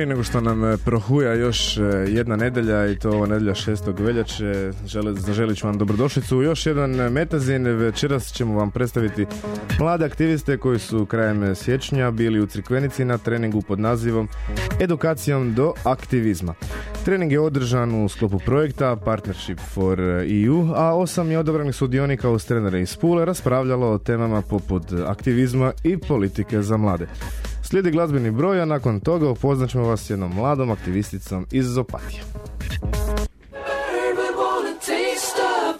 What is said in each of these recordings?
Prije nego što nam e, prohuja još e, jedna nedelja i to ova nedelja 6. veljače, žele, zaželit ću vam dobrodošlicu u još jedan e, metazin. Večeras ćemo vam predstaviti mlade aktiviste koji su krajem siječnja bili u Crikvenici na treningu pod nazivom Edukacijom do aktivizma. Trening je održan u sklopu projekta Partnership for EU, a osam je odabranih sudionika uz trenere iz Pule raspravljalo o temama poput aktivizma i politike za mlade. Slijedi glazbeni broj, a nakon toga upoznat ćemo vas s jednom mladom aktivisticom iz Zopatije. Bird would want a taste of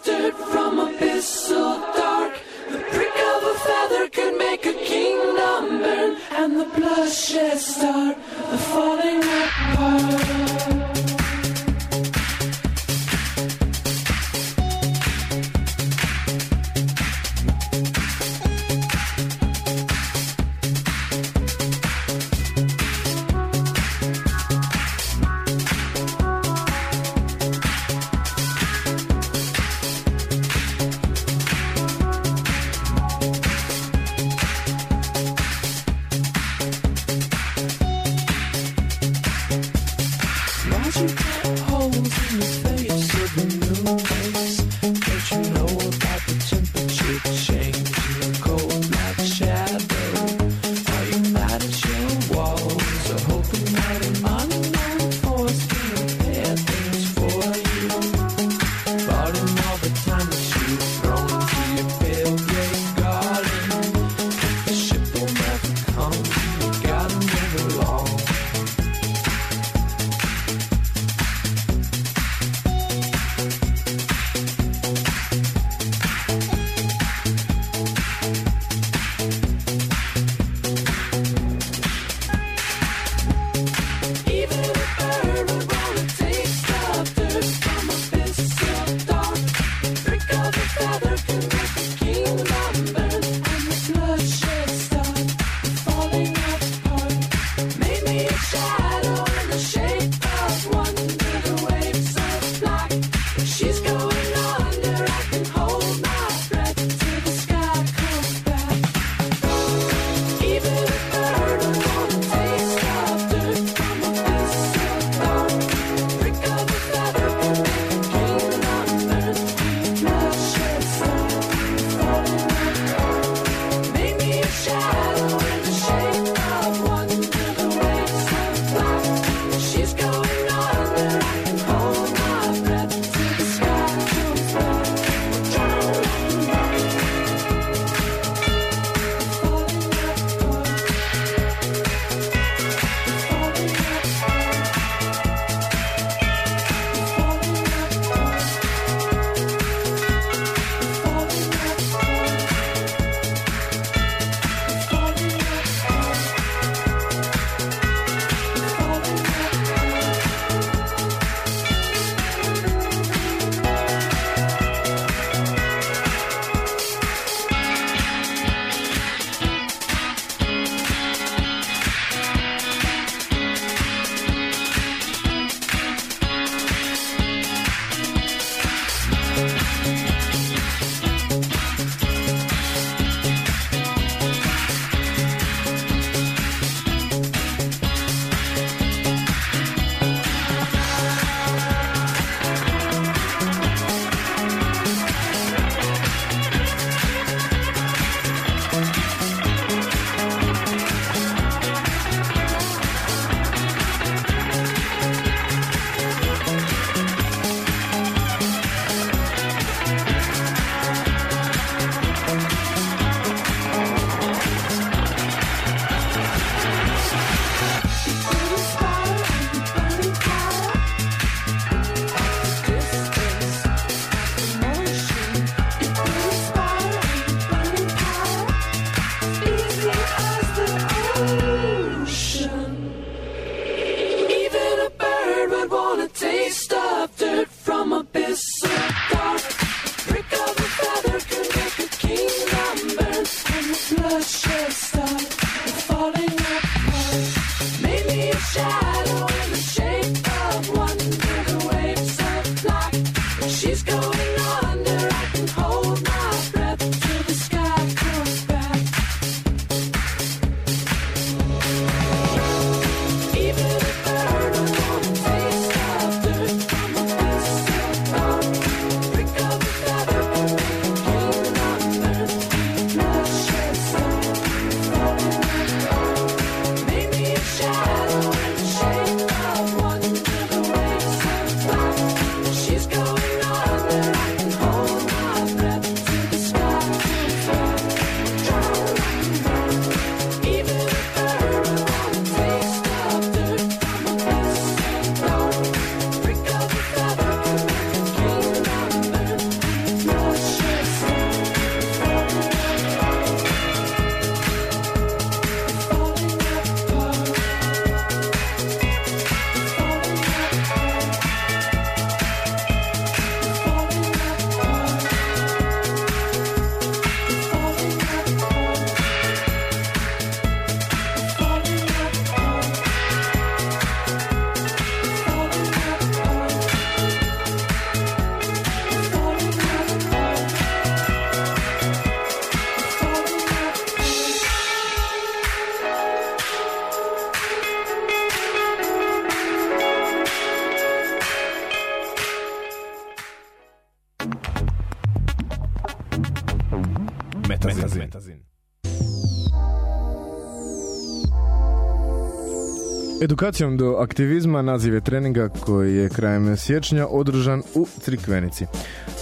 Edukacijom do aktivizma naziv je treninga koji je krajem siječnja održan u Crikvenici.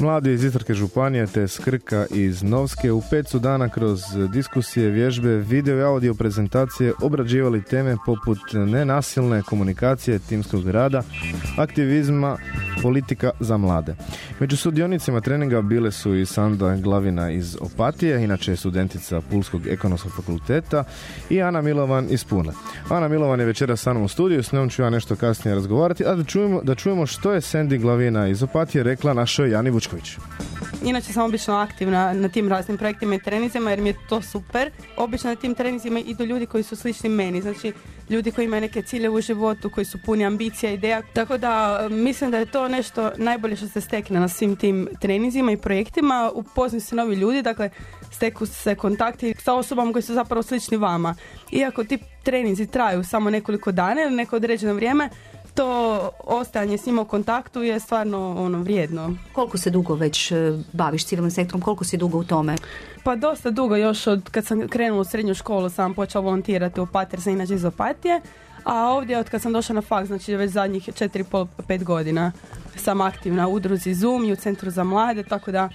Mladi iz Istarske županije te Skrka iz Novske u pet su dana kroz diskusije, vježbe, video i audio prezentacije obrađivali teme poput nenasilne komunikacije, timskog rada, aktivizma, politika za mlade. Među sudionicima treninga bile su i Sanda Glavina iz Opatije, inače je studentica Pulskog ekonomskog fakulteta i Ana Milovan iz Pune. Ana Milovan je večeras sa u studiju, s njom ću ja nešto kasnije razgovarati, a da čujemo, da čujemo što je Sandy Glavina iz Opatije rekla našoj Jani. Inače sam obično aktivna na tim raznim projektima i trenizima jer mi je to super. Obično na tim trenizima idu ljudi koji su slični meni, znači ljudi koji imaju neke ciljeve u životu, koji su puni ambicija, ideja. Tako da e, mislim da je to nešto najbolje što se stekne na svim tim trenizima i projektima. Upoznaju se novi ljudi, dakle steku se kontakti sa osobama koji su zapravo slični vama. Iako ti trenizi traju samo nekoliko dana ili neko određeno vrijeme, to ostajanje s njima u kontaktu je stvarno ono vrijedno. Koliko se dugo već e, baviš civilnim sektorom? Koliko si dugo u tome? Pa dosta dugo, još od kad sam krenula u srednju školu sam počela volontirati u Pater sam inače iz Opatije, a ovdje od kad sam došla na faks, znači već zadnjih 4,5-5 godina sam aktivna u udruzi Zoom i u Centru za mlade, tako da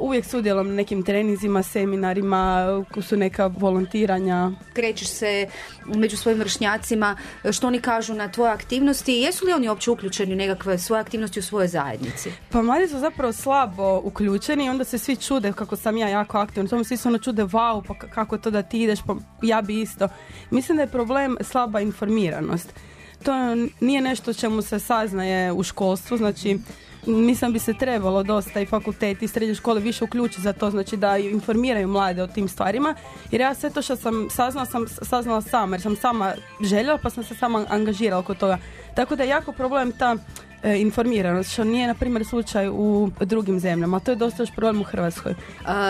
uvijek sudjelujem na nekim trenizima, seminarima, su neka volontiranja. Krećeš se među svojim vršnjacima, što oni kažu na tvoje aktivnosti, jesu li oni uopće uključeni u nekakve svoje aktivnosti u svojoj zajednici? Pa mladi su zapravo slabo uključeni i onda se svi čude kako sam ja jako aktivna. Tomu svi se ono čude, wow, pa kako to da ti ideš, pa ja bi isto. Mislim da je problem slaba informiranost. To nije nešto čemu se saznaje u školstvu, znači mislim bi se trebalo dosta i fakulteti i srednje škole više uključiti za to, znači da informiraju mlade o tim stvarima. Jer ja sve to što sam saznala, sam saznala sama, jer sam sama željela pa sam se sama angažirala oko toga. Tako da je jako problem ta informiranost, što nije na primjer slučaj u drugim zemljama. To je dosta još problem u Hrvatskoj.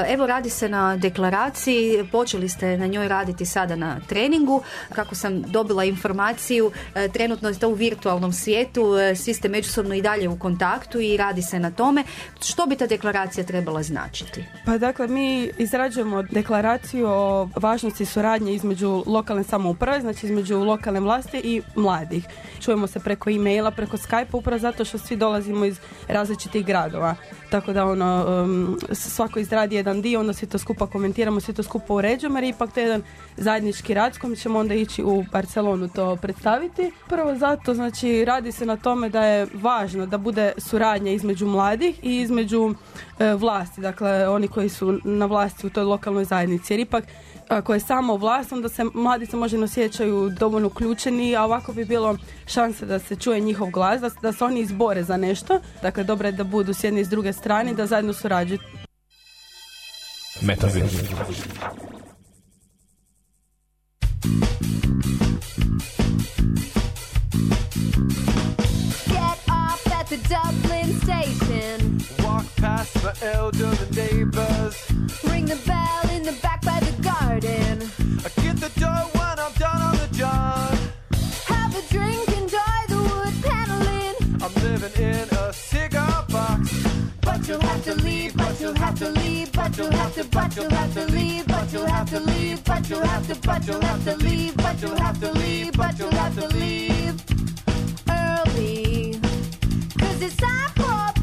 Evo radi se na deklaraciji, počeli ste na njoj raditi sada na treningu. Kako sam dobila informaciju, e, trenutno je to u virtualnom svijetu, e, svi ste međusobno i dalje u kontaktu i radi se na tome. Što bi ta deklaracija trebala značiti? Pa dakle, mi izrađujemo deklaraciju o važnosti suradnje između lokalne samouprave, znači između lokalne vlasti i mladih. Čujemo se preko e-maila, preko Skype, upravo zato što svi dolazimo iz različitih gradova. Tako da ono, um, svako izradi jedan dio, onda svi to skupa komentiramo, svi to skupa uređujemo, jer ipak to je jedan zajednički rad s kojim ćemo onda ići u Barcelonu to predstaviti. Prvo zato, znači, radi se na tome da je važno da bude suradnja između mladih i između e, vlasti, dakle oni koji su na vlasti u toj lokalnoj zajednici, jer ipak ako je samo vlast, onda se mladi se možda osjećaju dovoljno uključeni, a ovako bi bilo šanse da se čuje njihov glas, da, da se oni izbore za nešto. Dakle, dobro je da budu s jedne i s druge strane, da zajedno surađuju. Metazin. Get off at the Dublin station. Walk past my elderly neighbors. Ring the bell in the back by the garden. But you'll have to, but you'll have to leave, but you'll have to leave, but you'll have to, but you'll have to leave, but you'll have to leave, but you'll have to leave early. Cause it's time for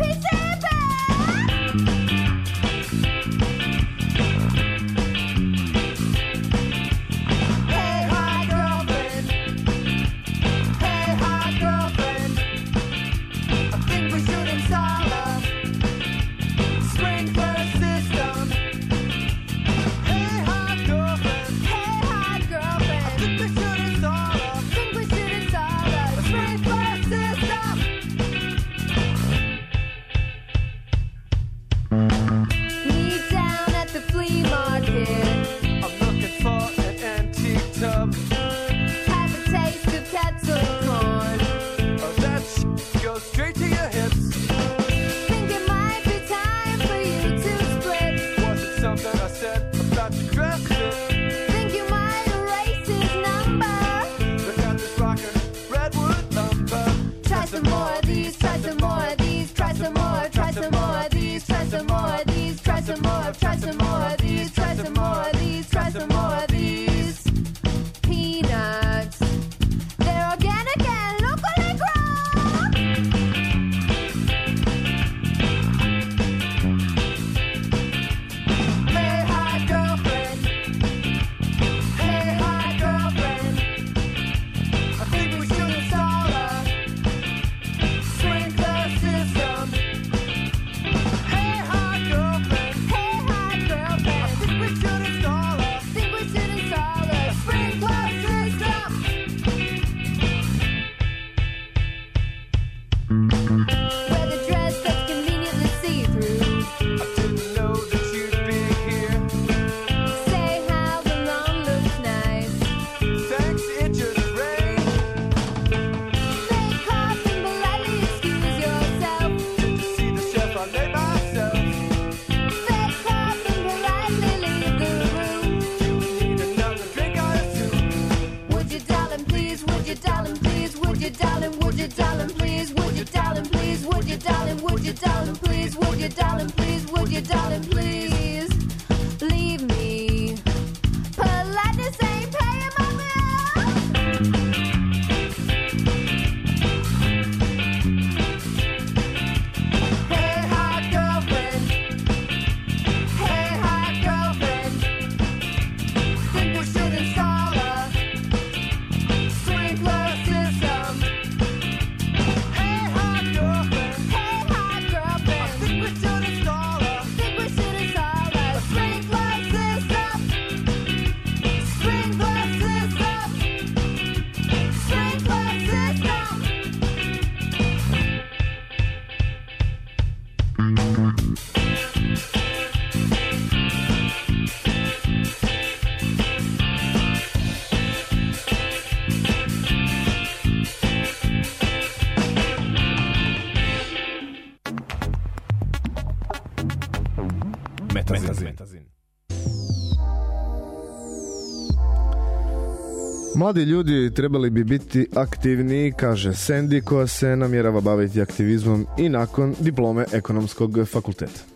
Mladi ljudi trebali bi biti aktivniji, kaže Sandy koja se namjerava baviti aktivizmom i nakon diplome ekonomskog fakulteta.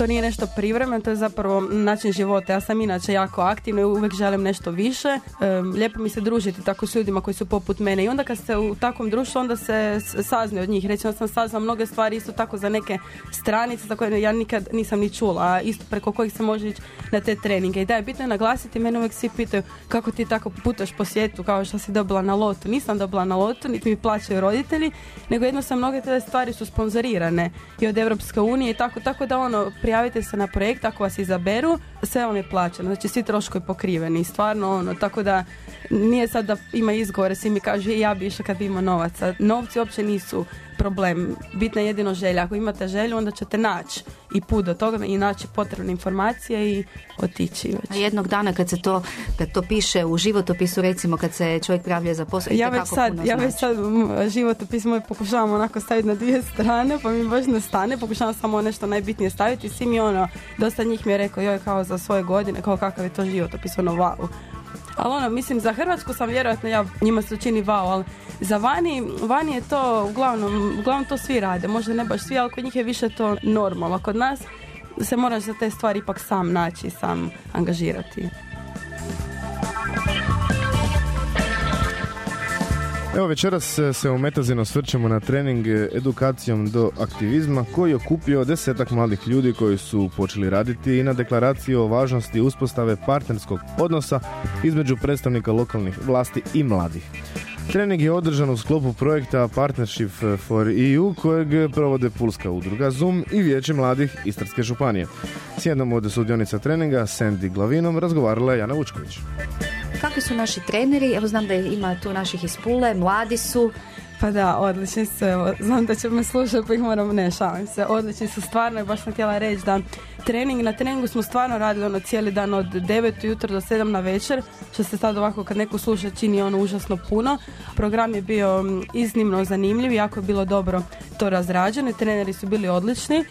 To nije nešto privremeno, to je zapravo način života. Ja sam inače jako aktivna i uvijek želim nešto više. Lijepo mi se družiti tako s ljudima koji su poput mene i onda kad ste u takvom društvu onda se sazne od njih. Recimo sam saznala mnoge stvari isto tako za neke stranice za koje ja nikad nisam ni čula, a isto preko kojih se može ići na te treninge. I da je bitno naglasiti, mene uvijek svi pitaju kako ti tako putaš po svijetu kao što si dobila na lotu. Nisam dobila na lotu, niti mi plaćaju roditelji, nego jednostavno mnoge te stvari su sponzorirane i od Europske unije i tako, tako da ono, prijavite se na projekt, ako vas izaberu, sve vam je plaćeno, znači svi troškovi pokriveni, stvarno ono, tako da nije sad da ima izgovore, svi mi kažu "E, ja bi išla kad bi imao novaca. Novci uopće nisu problem, bitna je jedino želja. Ako imate želju, onda ćete naći i put do toga i naći potrebne informacije i otići A već. jednog dana kad se to, kad to piše u životopisu, recimo kad se čovjek prijavljuje za posao, Ja već sad, puno ja već znači. sad životopis moj pokušavam onako staviti na dvije strane, pa mi baš ne stane, pokušavam samo nešto najbitnije staviti svi mi ono, dosta njih mi je rekao, joj kao za svoje godine, kao kakav je to životopis, ono wow. Ali ono, mislim, za Hrvatsku sam vjerojatno, ja, njima se učini wow, ali za vani, vani je to, uglavnom, uglavnom to svi rade, možda ne baš svi, ali kod njih je više to normalno. Kod nas se moraš za te stvari ipak sam naći, sam angažirati. Evo večeras e, se u Metazinu osvrćemo na trening e, edukacijom do aktivizma koji je okupio desetak mladih ljudi koji su počeli raditi i na deklaraciji o važnosti uspostave partnerskog odnosa između predstavnika lokalnih vlasti i mladih. Trening je održan u sklopu projekta Partnership for EU kojeg provode Pulska udruga Zoom i Vijeće mladih Istarske županije. S jednom od sudionica treninga, Sandy Glavinom, razgovarala je Jana Vučković. Kakvi su naši treneri? Evo znam da ima tu naših iz Pule, mladi su. Pa da, odlični su, evo, znam da će me slušati pa ih moram, ne, šalim se, odlični su stvarno i baš sam htjela reći da trening, na treningu smo stvarno radili ono cijeli dan od 9 ujutro do 7 na večer, što se sad ovako kad neko sluša čini ono užasno puno. Program je bio mm, iznimno zanimljiv, jako je bilo dobro to razrađeno treneri su bili odlični,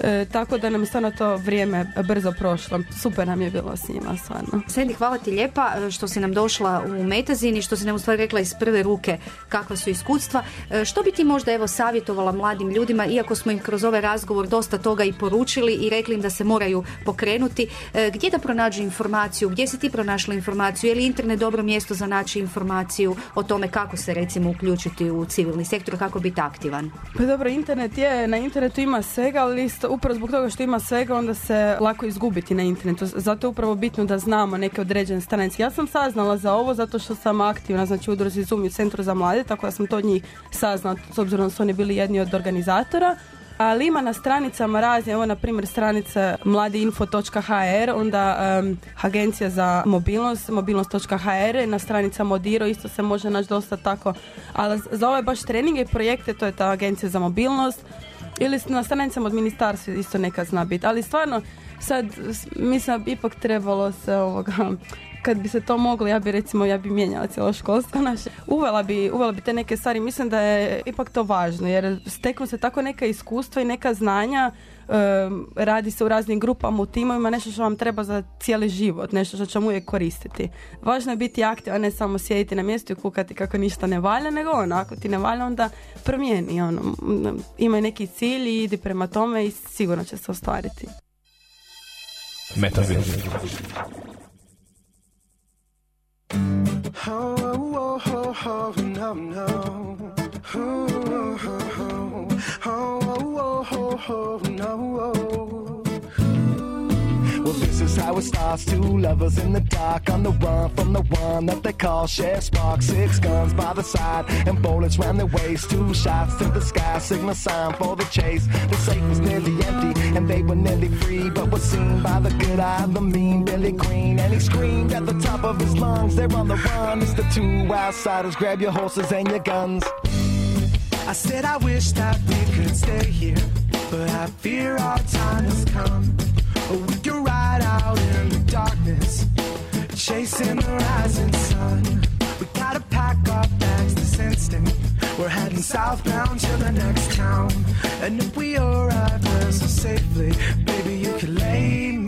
e, tako da nam je stvarno to vrijeme brzo prošlo. Super nam je bilo s njima, stvarno. Sandy, hvala ti lijepa e, što si nam došla u Metazin i što si nam u stvari rekla iz prve ruke kakva su iskustva. E, Što bi ti možda evo savjetovala mladim ljudima, iako smo im kroz ovaj razgovor dosta toga i poručili i rekli im da se moraju pokrenuti, e, gdje da pronađu informaciju, gdje si ti pronašla informaciju, je li internet dobro mjesto za naći informaciju o tome kako se recimo uključiti u civilni sektor, kako biti aktivan? Pa dobro, internet je, na internetu ima svega, ali isto, upravo zbog toga što ima svega, onda se lako izgubiti na internetu. Zato je upravo bitno da znamo neke određene stranice. Ja sam saznala za ovo zato što sam aktivna, znači u udruzi Zoom u Centru za mlade, tako da sam to od njih saznala, s obzirom da su oni bili jedni od organizatora. Ali ima na stranicama razne, evo na primjer stranica mladiinfo.hr, onda em, agencija za mobilnost, mobilnost.hr, na stranicama Odiro isto se može naći dosta tako, ali za ove baš treninge i projekte, to je ta agencija za mobilnost, ili na stranicama od ministarstva isto nekad zna biti, ali stvarno sad mislim ipak trebalo se ovoga kad bi se to moglo, ja bi recimo, ja bi mijenjala cijelo školstvo naše. Uvela bi, uvela bi te neke stvari, mislim da je ipak to važno, jer steknu se tako neka iskustva i neka znanja, radi se u raznim grupama, u timovima, nešto što vam treba za cijeli život, nešto što ćemo uvijek koristiti. Važno je biti aktivan, ne samo sjediti na mjestu i kukati kako ništa ne valja, nego ono, ako ti ne valja, onda promijeni, ono, imaj neki cilj i idi prema tome i sigurno će se ostvariti. Metazin. Oh, oh, oh, oh, no, no. Oh, oh, oh, oh, oh, oh, no. Well, this is how it starts. Two lovers in the dark on the run from the one that they call Chef Spark. Six guns by the side and bullets round their waist. Two shots to the sky, signal sign for the chase. The safe was nearly empty and they were nearly free, but was seen by the good eye, the mean Billy Green. And he screamed at the top of his lungs. They're on the run. It's the two outsiders. Grab your horses and your guns. I said I wish that we could stay here, but I fear our time has come. Oh, we can ride out in the darkness, chasing the rising sun. We gotta pack our bags this instant. We're heading southbound to the next town, and if we arrive there so safely, baby, you can lay me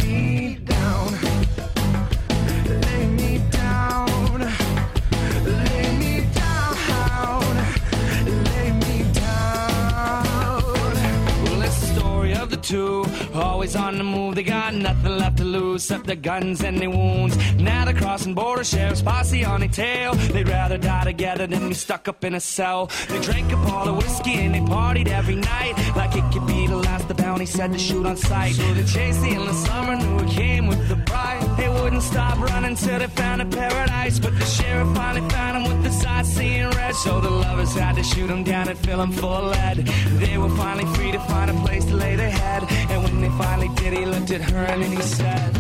of always on the move. They got nothing left to lose except their guns and their wounds. Now they're crossing border sheriff's posse on their tail. They'd rather die together than be stuck up in a cell. They drank up all the whiskey and they partied every night, like it could be the last. The bounty said to shoot on sight. So they chased the endless summer, knew it came with the bride. They wouldn't stop running till they found a paradise, but the sheriff finally found them with the sight seeing red. So the lovers had to shoot them down and fill them full of lead. They were finally free to find a place to lay their head. And when they finally did, he looked at her and he said,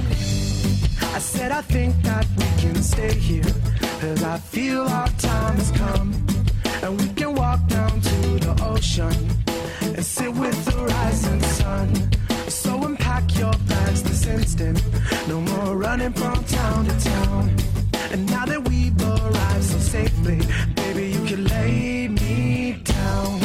I said I think that we can stay here Cause I feel our time has come And we can walk down the ocean And sit with the rising sun. So unpack your bags this instant. No more running from town to town. And now that we've arrived so safely Baby, you can lay me down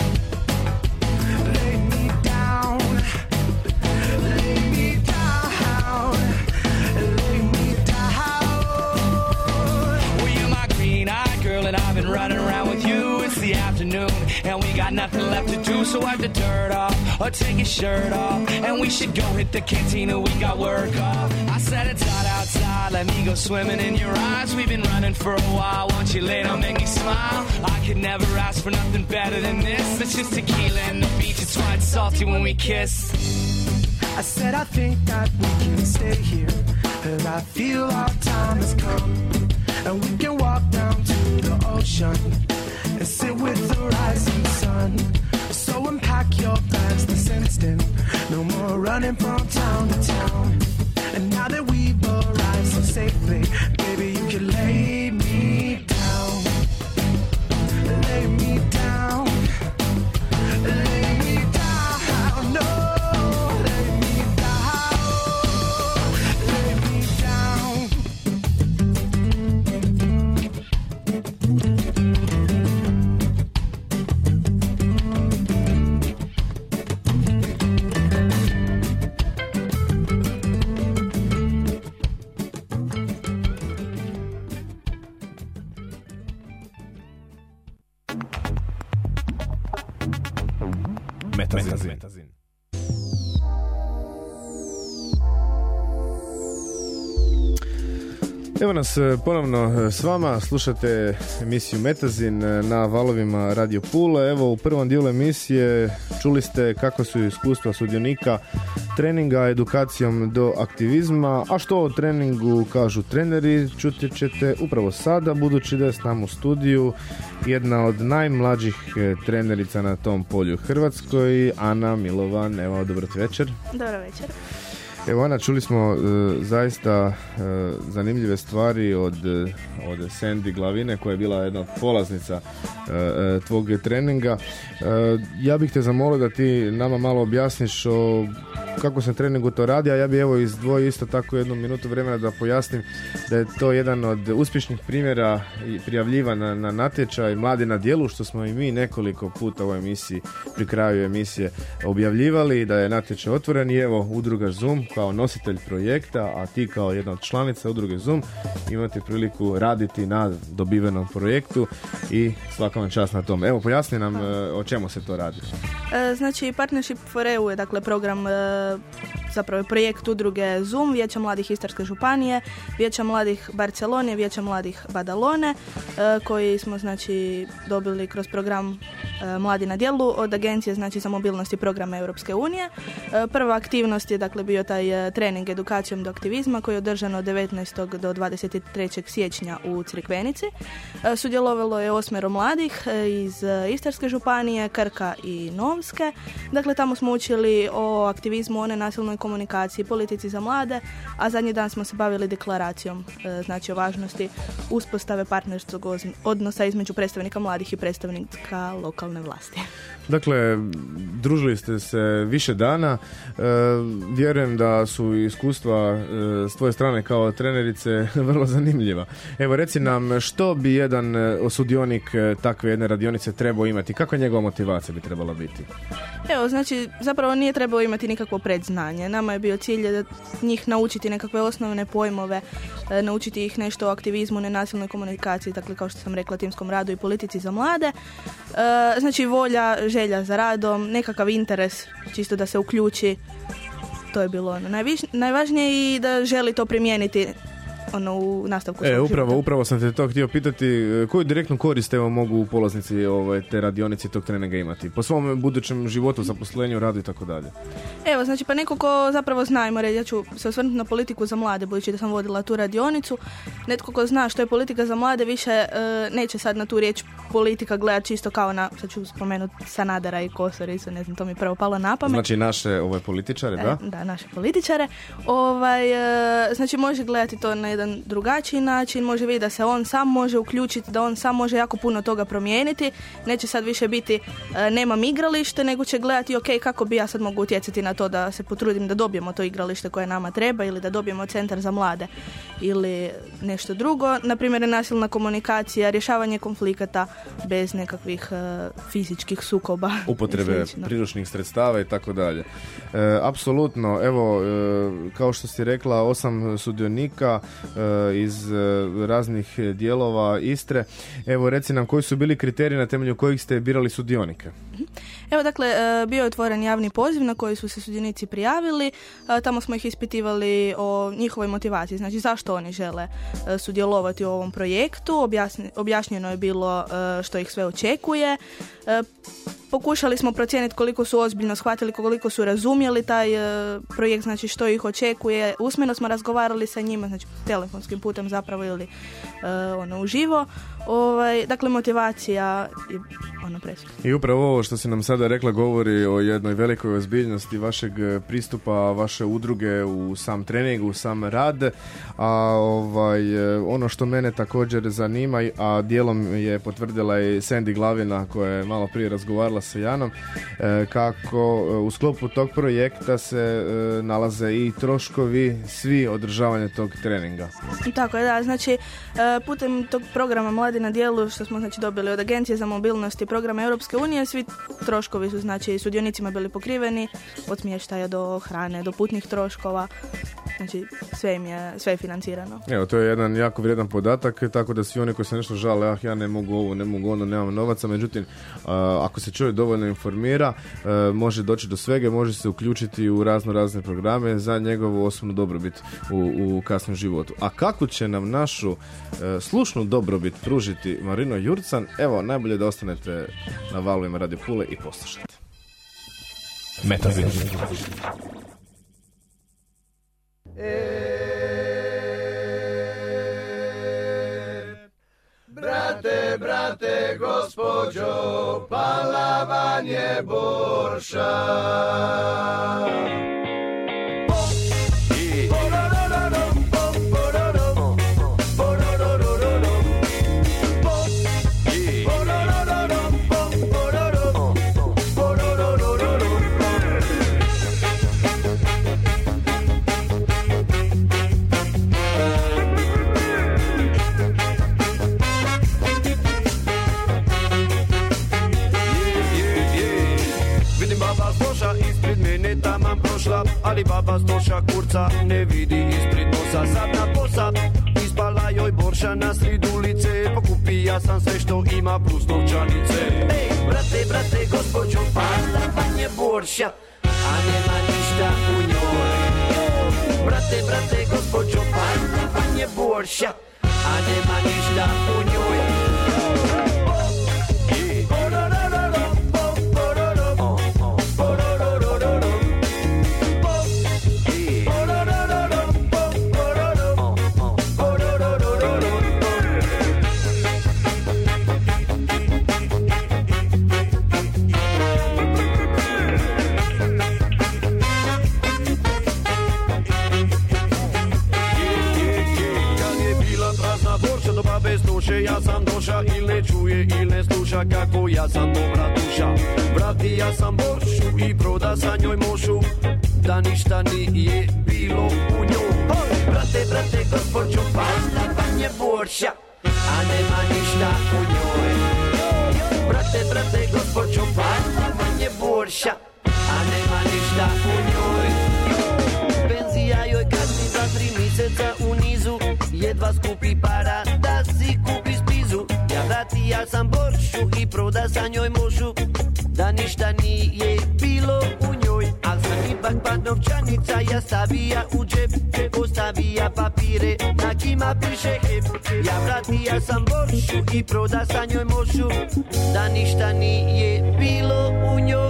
got nothing left to do, so wipe the dirt off or take your shirt off. And we should go hit the cantina, we got work off. I said it's hot outside, let me go swimming in your eyes. We've been running for a while, won't you down, make me smile? I could never ask for nothing better than this. It's just tequila and the beach, it's why salty when we kiss. I said I think that we can stay here Cause I feel our time has come And we can walk down to the ocean And sit with the rising sun. So unpack your bags this instant No more running from town to town. And now that we've arrived so safely Baby, you can lay Evo nas e, ponovno e, s vama, slušate emisiju Metazin e, na valovima Radio Pula. Evo u prvom dijelu emisije čuli ste kako su iskustva sudionika treninga edukacijom do aktivizma, a što o treningu kažu treneri čuti ćete upravo sada, budući da je s nama u studiju jedna od najmlađih trenerica na tom polju Hrvatskoj, Ana Milovan. Evo, dobro večer. Dobro večer. Evo Ana, čuli smo e, zaista e, zanimljive stvari od, e, od Sandy Glavine koja je bila jedna polaznica e, e, tvog treninga. E, ja bih te zamolio da ti nama malo objasniš o kako se treningu to radi, a ja bi evo izdvojio isto tako jednu minutu vremena da pojasnim da je to jedan od uspješnih primjera i prijavljivana na natječaj Mladi na dijelu, što smo i mi nekoliko puta u ovoj emisiji pri kraju emisije objavljivali, da je natječaj otvoren i evo udruga Zoom kao nositelj projekta, a ti kao jedna od članica udruge Zoom imate priliku raditi na dobivenom projektu i svaka vam čast na tom. Evo pojasni nam e, o čemu se to radi. E, Znači, Partnership for EU je dakle program, e, zapravo je projekt udruge Zoom, Vijeća mladih Istarske županije, Vijeća mladih Barcelone, Vijeća mladih Badalone, e, koji smo znači dobili kroz program e, Mladi na djelu od Agencije znači za mobilnost i programe Europske unije. E, Prva aktivnost je dakle bio taj trening edukacijom do aktivizma koji je održan od 19. do 23. siječnja u Crikvenici. Sudjelovalo je osmero mladih iz Istarske županije, Krka i Novske. Dakle, tamo smo učili o aktivizmu, o nenasilnoj komunikaciji, politici za mlade, a zadnji dan smo se bavili deklaracijom, e, znači o važnosti uspostave partnerskog odnosa između predstavnika mladih i predstavnika lokalne vlasti. Dakle, družili ste se više dana. E, vjerujem da su iskustva e, s tvoje strane kao trenerice vrlo zanimljiva. Evo, reci nam što bi jedan sudionik e, takve jedne radionice trebao imati? Kakva njegova motivacija bi trebala biti? Evo, znači, zapravo nije trebalo imati nikakvo predznanje. Nama je bio cilj da njih naučiti nekakve osnovne pojmove, e, naučiti ih nešto o aktivizmu, nenasilnoj komunikaciji, dakle, kao što sam rekla, timskom radu i politici za mlade. E, Znači, volja, želja za radom, nekakav interes, čisto da se uključi. To je bilo ono najvažnije i da želi to primijeniti ono u nastavku E, upravo, života. upravo sam te to htio pitati. e, Koju direktnu korist evo mogu polaznici ovaj, te radionice tog treninga imati? Po svom budućem životu, zaposlenju, radu i tako dalje. Evo, znači pa neko ko zapravo zna, ajmo reći, ja ću se osvrnuti na politiku za mlade, budući da sam vodila tu radionicu. Netko ko zna što je politika za mlade više e, neće sad na tu riječ politika gledati čisto kao na, sad ću spomenuti Sanadera i Kosoricu, ne znam, to mi je prvo palo na pamet. Znači naše ove političare, da? E, da, naše političare. Ovaj, e, znači može gledati to na jedan drugačiji način, može vidjeti da se on sam može uključiti, da on sam može jako puno toga promijeniti. Neće sad više biti e, nemam igralište, nego će gledati ok, kako bi ja sad mogu utjecati na to da se potrudim da dobijemo to igralište koje nama treba ili da dobijemo centar za mlade ili nešto drugo. Naprimjer, nasilna komunikacija, rješavanje konflikata bez nekakvih e, fizičkih sukoba. upotrebe priručnih sredstava i tako dalje. E, apsolutno, evo, e, kao što si rekla, osam sudionika iz e, raznih dijelova Istre. Evo, reci nam koji su bili kriteriji na temelju kojih ste birali sudionike? Evo dakle, e, bio je otvoren javni poziv na koji su se sudionici prijavili. E, Tamo smo ih ispitivali o njihovoj motivaciji, znači zašto oni žele e, sudjelovati u ovom projektu. Objašnjeno je bilo što ih sve očekuje. Pokušali smo procijeniti koliko su ozbiljno shvatili, koliko su razumjeli taj projekt, znači što ih očekuje. Usmeno smo razgovarali sa njima, znači telefonskim putem zapravo ili ono uživo. Ovaj, dakle, motivacija i ono presudno. I upravo ovo što si nam sada rekla govori o jednoj velikoj ozbiljnosti vašeg e, pristupa, vaše udruge u sam trening, u sam rad, a ovaj, e, ono što mene također zanima, a dijelom je potvrdila i Sandy Glavina koja je malo prije razgovarala sa Janom, e, kako u sklopu tog projekta se nalaze i troškovi svi održavanja tog treninga. Tako je, da. Znači, putem tog programa Mladi na dijelu, što smo znači dobili od Agencije za mobilnost i programa Europske unije, svi troškovi su znači sudionicima bili pokriveni, od smještaja do hrane, do putnih troškova. Znači, sve im je, sve je financirano. Evo, to je jedan jako vrijedan podatak, tako da svi oni koji se nešto žale, ah, ja ne mogu ovo, ne mogu ono, nemam novaca, međutim, a, ako se čovjek dovoljno informira, e, može doći do svega, i može se uključiti u razno razne programe za njegovu osobnu dobrobit u, u kasnom životu. A kako će nam našu e, slušnu dobrobit pružiti Marino Jurcan, evo, najbolje da ostanete na valovima Radio Pule i poslušajte. Metazin. Brate, brate, gospođo, palavanje borša. Sam doša il ne čuje il ne sluša Kako ja sam dobra duša Vrati ja sam boršu i proda sa njoj mošu Da ništa nije bilo u njoj brate, brate, gospođo Pala vam je borša A nema ništa u njoj. Brate, brate, gospođo Pala vam je borša A nema ništa u njoj. Penzija joj kasni za tri mjeseca u nizu Jedva skupi para Vrati ja sam boršu i proda sa njoj mošu Da ništa nije bilo ipak pa novčanica ja stavija u džep Ostavija papire. Na kima piše hep Ja vrati ja sam boršu i proda sa njoj mošu. Da ništa nije bilo u njoj.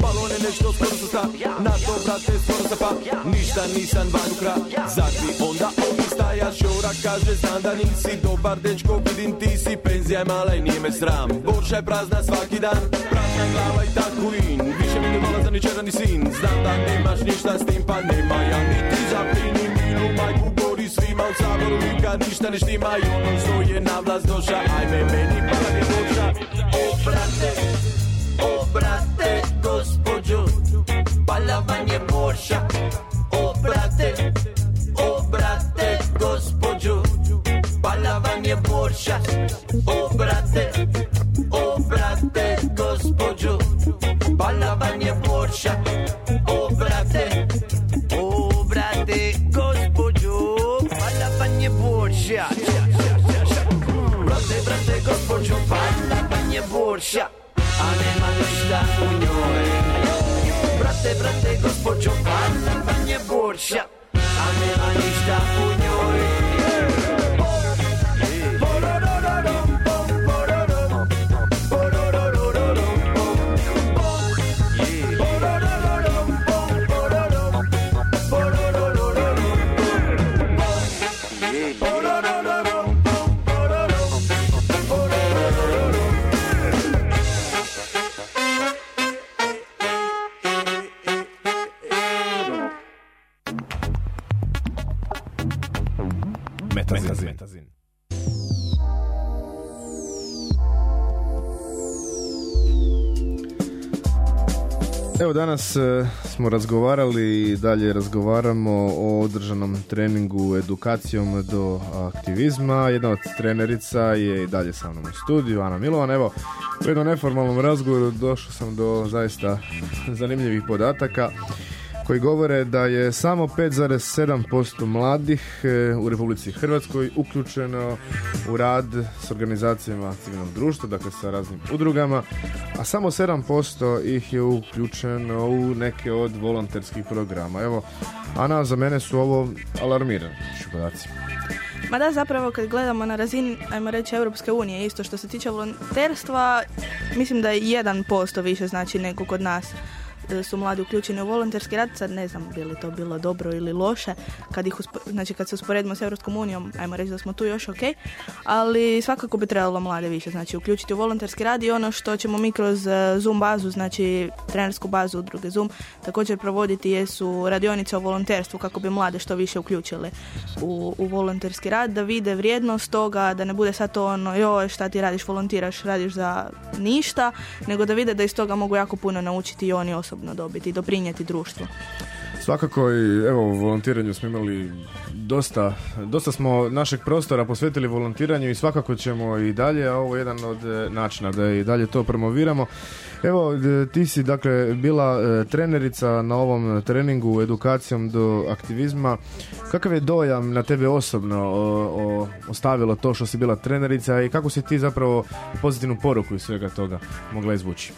Balone nešto skoro su sta Na to brate skoro se pa Ništa nisam van ukra Zati onda ovi staja šora Kaže znam da nisi dobar dečko Vidim ti si penzija je mala i nije me sram. Borša je prazna svaki dan. Prazna glava i tako in Više mi ne vola za ni čera ni sin. Znam da nemaš ništa s tim pa nema. Ja Niti za plini milu majku gori svima u saboru Nikad ništa ne štima i ono što je na vlast doša Ajme meni pala mi borša O brate, o brate, gospođo Palavan je borša O brate, o brate, gospođo Palavan je borša O brate, gospođo Evo danas e, smo razgovarali i dalje razgovaramo o održanom treningu edukacijom do aktivizma. Jedna od trenerica je i dalje sa mnom u studiju, Ana Milovan. Evo, u jednom neformalnom razgovoru došao sam do zaista zanimljivih podataka koji govore da je samo 5,7% mladih e, u Republici Hrvatskoj uključeno u rad s organizacijama civilnog društva, dakle sa raznim udrugama, a samo 7% ih je uključeno u neke od volonterskih programa. Evo, Ana, za mene su ovo alarmirajući podaci. Ma da, zapravo kad gledamo na razini, ajmo reći, Europske unije, isto što se tiče volonterstva, mislim da je 1% više znači nego kod nas su mladi uključeni u volonterski rad, sad ne znam bi li to bilo dobro ili loše, kad, ih uspo- znači kad se usporedimo s Europskom unijom, ajmo reći da smo tu još ok, ali svakako bi trebalo mlade više znači uključiti u volonterski rad i ono što ćemo mi kroz e, Zoom bazu, znači trenersku bazu udruge Zoom, također provoditi jesu radionice o volonterstvu kako bi mlade što više uključili u, u volonterski rad, da vide vrijednost toga, da ne bude sad to ono, joj šta ti radiš, volontiraš, radiš za ništa, nego da vide da iz toga mogu jako puno naučiti i oni osobno dobiti i doprinijeti društvu. Svakako i evo u volontiranju smo imali dosta, dosta smo našeg prostora posvetili volontiranju i svakako ćemo i dalje, a ovo je jedan od e, načina da i dalje to promoviramo. Evo, ti si dakle bila e, trenerica na ovom treningu edukacijom do aktivizma. Kakav je dojam na tebe osobno ostavilo to što si bila trenerica i kako si ti zapravo pozitivnu poruku iz svega toga mogla izvući?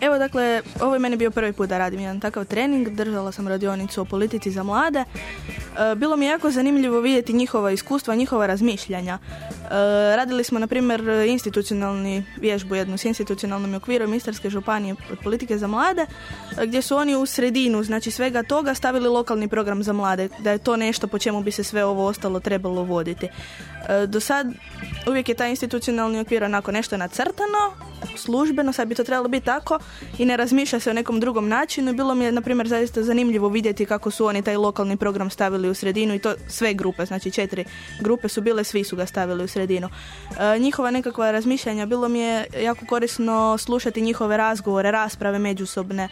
Evo dakle, ovo je meni bio prvi put da radim jedan takav trening, držala sam radionicu o politici za mlade. E, Bilo mi je jako zanimljivo vidjeti njihova iskustva, njihova razmišljanja. E, Radili smo, na primjer, institucionalni vježbu jednu s institucionalnim okvirom Istarske županije od politike za mlade, e, gdje su oni u sredinu, znači svega toga, stavili lokalni program za mlade, da je to nešto po čemu bi se sve ovo ostalo trebalo voditi. E, Do sad uvijek je taj institucionalni okvir onako nešto nacrtano, službeno, sad bi to trebalo biti tako i ne razmišlja se o nekom drugom načinu. Bilo mi je, na primjer, zaista zanimljivo vidjeti kako su oni taj lokalni program stavili u sredinu i to sve grupe, znači četiri grupe su bile, svi su ga stavili u sredinu. E, njihova nekakva razmišljanja, bilo mi je jako korisno slušati njihove razgovore, rasprave međusobne,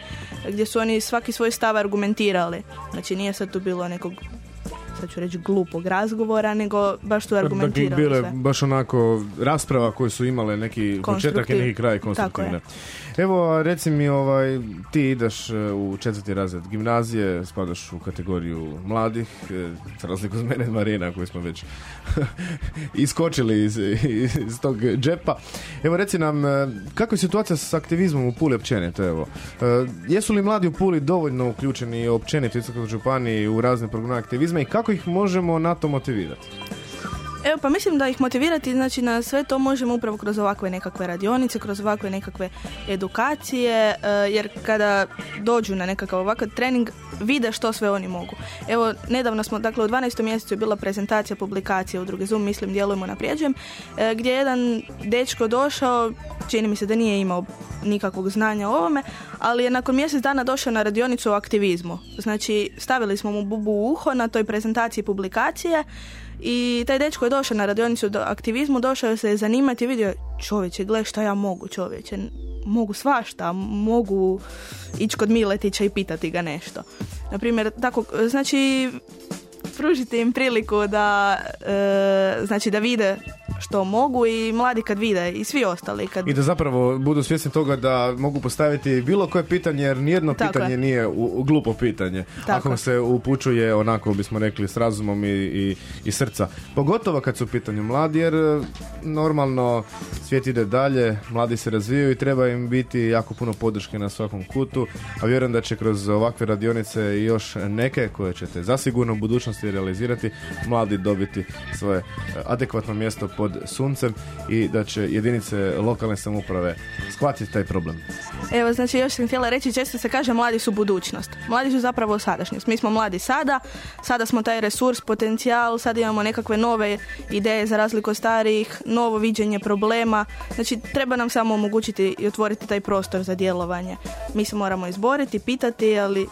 gdje su oni svaki svoj stav argumentirali. Znači nije sad tu bilo nekog sad ću reći glupog razgovora, nego baš su Dakle, argumentirali bile sve. baš onako rasprava koje su imale neki početak i neki kraj konstruktivne. Evo, reci mi, ovaj, ti ideš e, u četvrti razred gimnazije, spadaš u kategoriju mladih, e, za razliku od mene Marina, koji smo već iskočili iz, iz tog džepa. Evo, reci nam, e, kako je situacija s aktivizmom u Puli općenito, evo? Jesu li mladi u Puli dovoljno uključeni općenito u Istarskoj županiji u razne programe aktivizma i kako ih možemo na to motivirati? Evo pa mislim da ih motivirati znači na sve to možemo upravo kroz ovakve nekakve radionice, kroz ovakve nekakve edukacije, e, jer kada dođu na nekakav ovakav trening vide što sve oni mogu. Evo nedavno smo, dakle u 12. mjesecu je bila prezentacija publikacije udruge Zoom, mislim djelujemo naprijeđujem, e, gdje je jedan dečko došao, čini mi se da nije imao nikakvog znanja o ovome, ali je nakon mjesec dana došao na radionicu o aktivizmu. Znači stavili smo mu bubu u uho na toj prezentaciji publikacije i taj dečko je došao na radionicu do aktivizmu, došao se je zanimati i vidio čovječe, gle šta ja mogu čovječe, mogu svašta, mogu ići kod Miletića i pitati ga nešto. Naprimjer, tako, znači pružite im priliku da e, znači da vide što mogu i mladi kad vide i svi ostali kad I da zapravo budu svjesni toga da mogu postaviti bilo koje pitanje, jer nijedno Tako pitanje je. nije u, u glupo pitanje. Tako. Ako se upućuje onako bismo rekli s razumom i, i, i srca. Pogotovo kad su u pitanju mladi, jer e, normalno svijet ide dalje, mladi se razvijaju i treba im biti jako puno podrške na svakom kutu, a vjerujem da će kroz ovakve radionice i još neke koje ćete zasigurno u budućnosti realizirati, mladi dobiti svoje e, adekvatno mjesto pod suncem i da će jedinice lokalne samouprave shvatiti taj problem. Evo, znači još sam htjela reći, često se kaže mladi su budućnost. Mladi su zapravo sadašnjost. Mi smo mladi sada, sada smo taj resurs, potencijal, sad imamo nekakve nove ideje za razliku od starijih, novo viđenje problema. Znači, treba nam samo omogućiti i otvoriti taj prostor za djelovanje. Mi se moramo izboriti, pitati, ali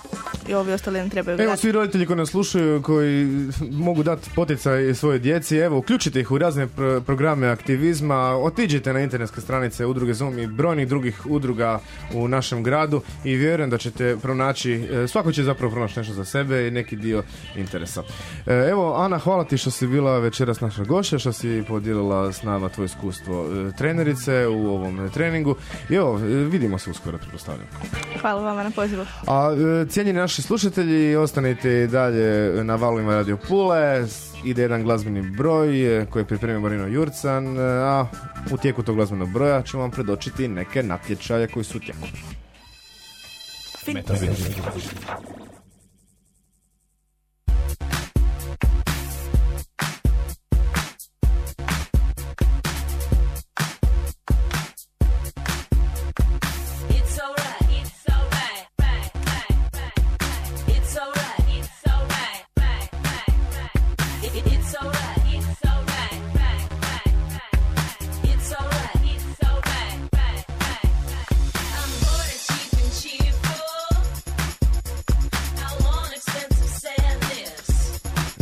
i ovi ostali nam trebaju Evo svi roditelji koji nas slušaju, koji mogu dati poticaj svojoj djeci, evo uključite ih u razne pro- programe aktivizma, otiđite na internetske stranice udruge Zoom i brojnih drugih udruga u našem gradu i vjerujem da ćete pronaći, e, svako će zapravo pronaći nešto za sebe i neki dio interesa. E, Evo Ana, hvala ti što si bila večeras naša gošća, što si podijelila s nama tvoje iskustvo e, trenerice u ovom treningu i evo, vidimo se uskoro, pretpostavljam. Hvala vama na pozivu. A cijenjeni naši slušatelji, ostanite i dalje na valovima Radio Pule. Ide jedan glazbeni broj e, koji je pripremio Marino Jurcan, e, a u tijeku tog glazbenog broja ćemo vam predočiti neke natječaje koji su u tijeku. It's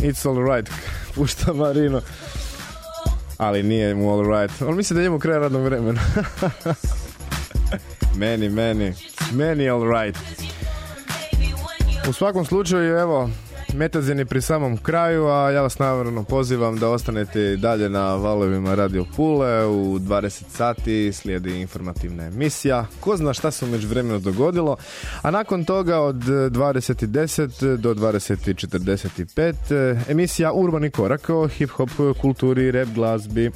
It's alright, pušta Marino. Ali nije mu alright. On misli da je njemu kraj radnog vremena. meni, meni. Meni when you U svakom slučaju, evo, Metazin je pri samom kraju, a ja vas naravno pozivam da ostanete dalje na valovima Radio Pule. U 20 sati slijedi informativna emisija. Ko zna šta se umeđu vremenu dogodilo. A nakon toga od 20.10 do 20.45 emisija Urbani korak o hip-hop kulturi, rap glazbi.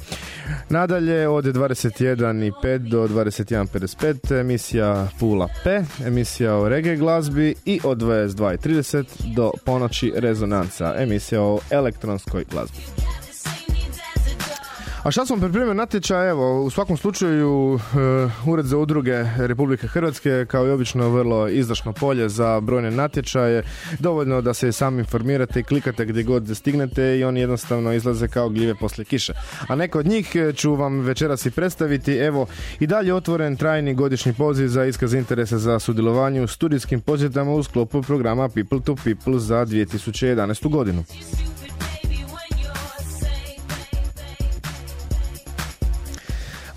Nadalje od 21.05 do 21.55 emisija Pula P, emisija o reggae glazbi i od 22.30 do ponoći Rezonanca, emisija o elektronskoj glazbi. A šta smo pripremili natječaj, evo, u svakom slučaju uh, Ured za udruge Republike Hrvatske kao i obično vrlo izdašno polje za brojne natječaje, dovoljno da se sami informirate i klikate gdje god stignete i oni jednostavno izlaze kao gljive poslije kiše. A neke od njih eh, ću vam večeras i predstaviti, evo, i dalje otvoren trajni godišnji poziv za iskaz interesa za sudjelovanje u studijskim posjetama u sklopu programa People to People za 2011. godinu.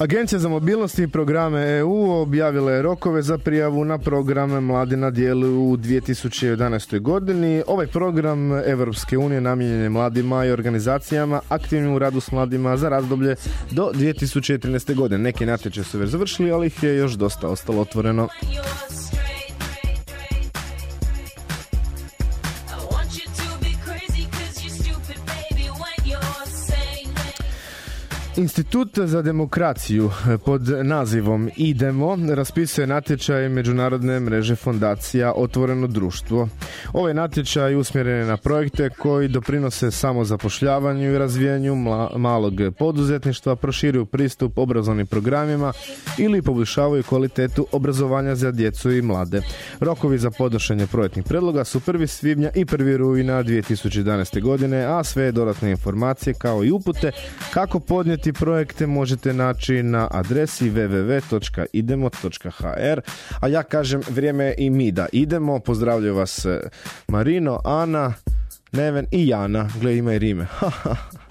Agencija za mobilnost i programe EU objavila je rokove za prijavu na program Mladi na dijelu u 2011. godini. Ovaj program Evropske unije namijenjen je mladima i organizacijama aktivnim u radu s mladima za razdoblje do 2013. godine. Neki natječaj su već završili, ali ih je još dosta ostalo otvoreno. Institut za demokraciju pod nazivom IDEMO raspisuje natječaj Međunarodne mreže fondacija Otvoreno društvo. Ovaj natječaj usmjeren je na projekte koji doprinose samozapošljavanju i razvijanju malog poduzetništva, proširuju pristup obrazovnim programima ili poboljšavaju kvalitetu obrazovanja za djecu i mlade. Rokovi za podnošenje projektnih predloga su 1. svibnja i 1. rujna 2011. godine, a sve dodatne informacije kao i upute kako podnijeti projekte možete naći na adresi www.idemo.hr a ja kažem vrijeme je i mi da idemo. Pozdravljaju vas eh, Marino, Ana, Neven i Jana. Gle, ima i rime.